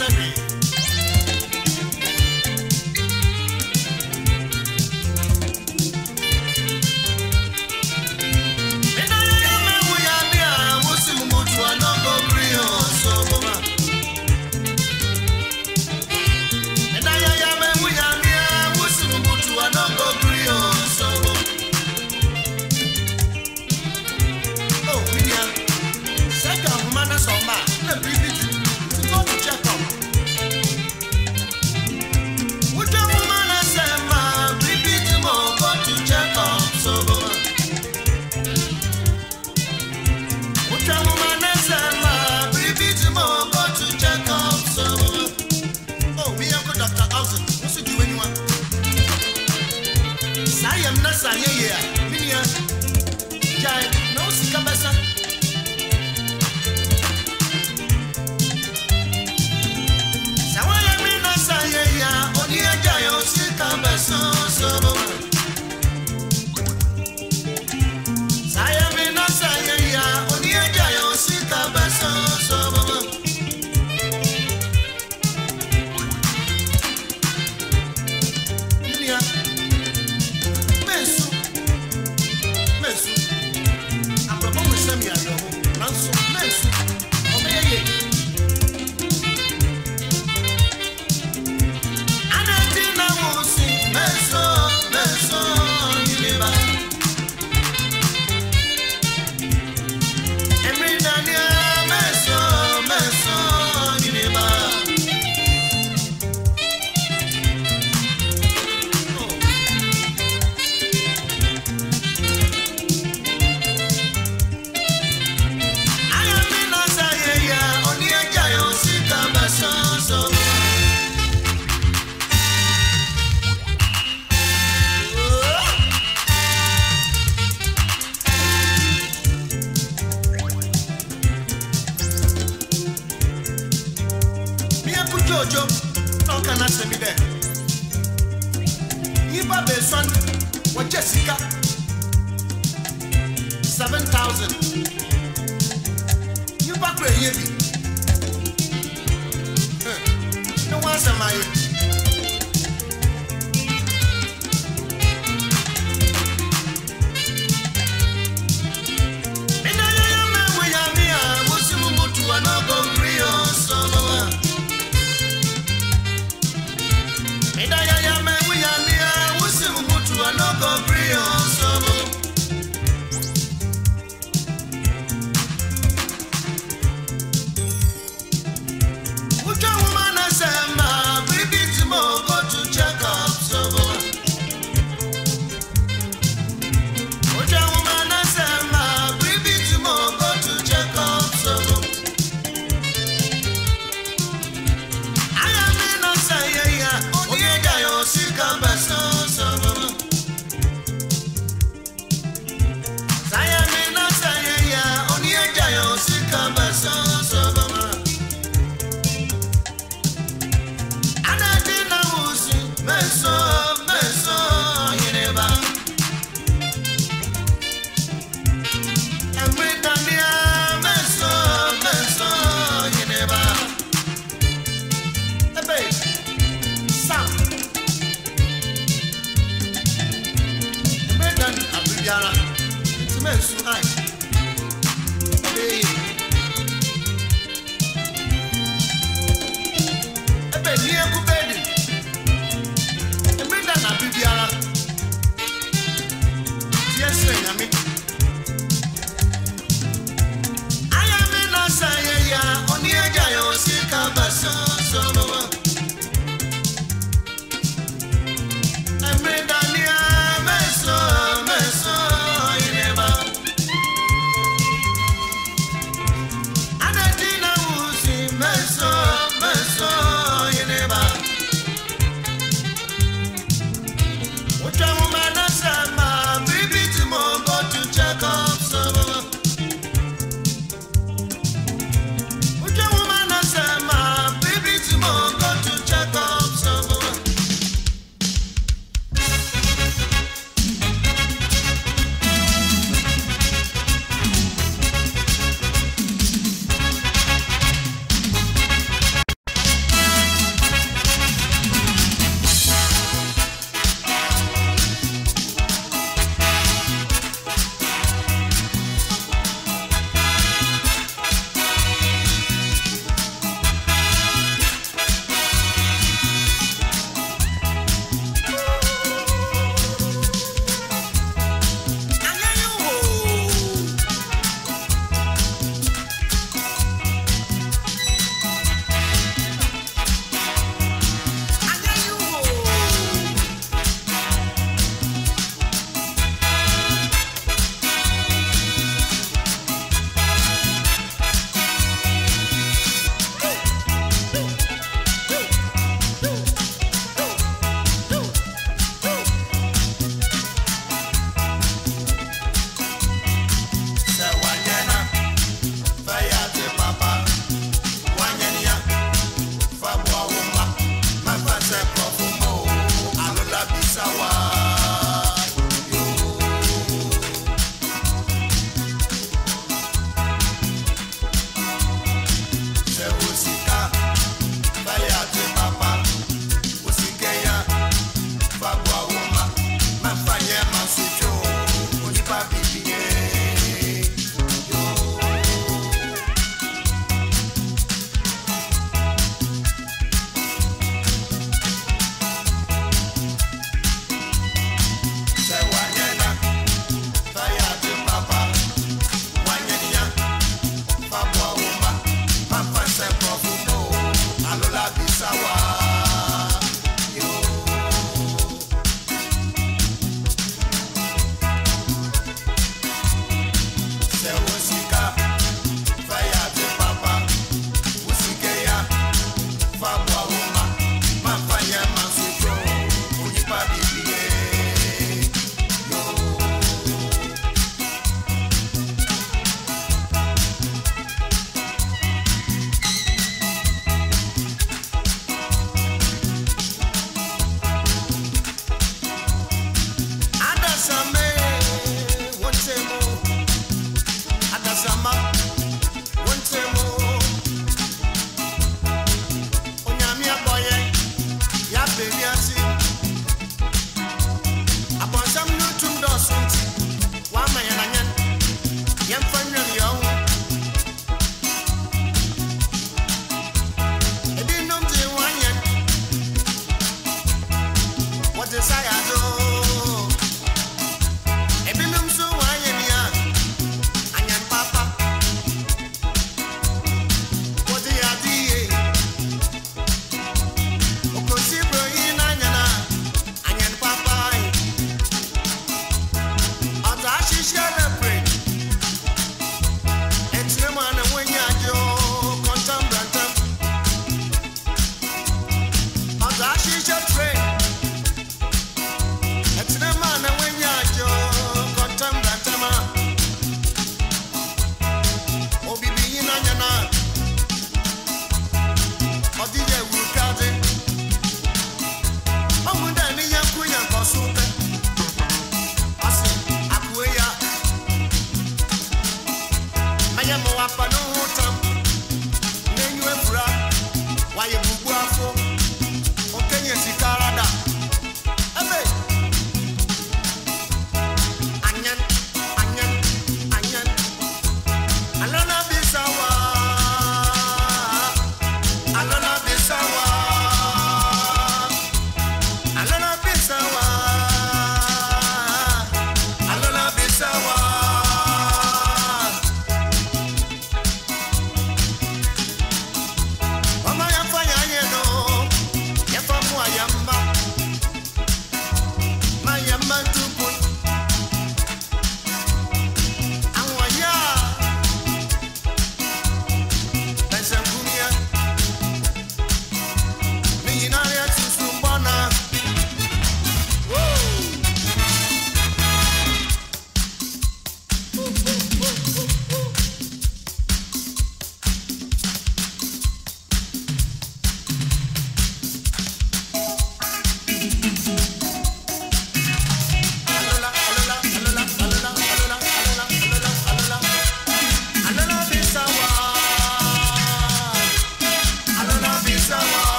Ipa mensu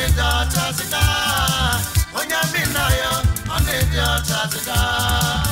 ọnịdị ọcha your trust, bi na ọnịdị ọcha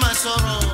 my sorrows.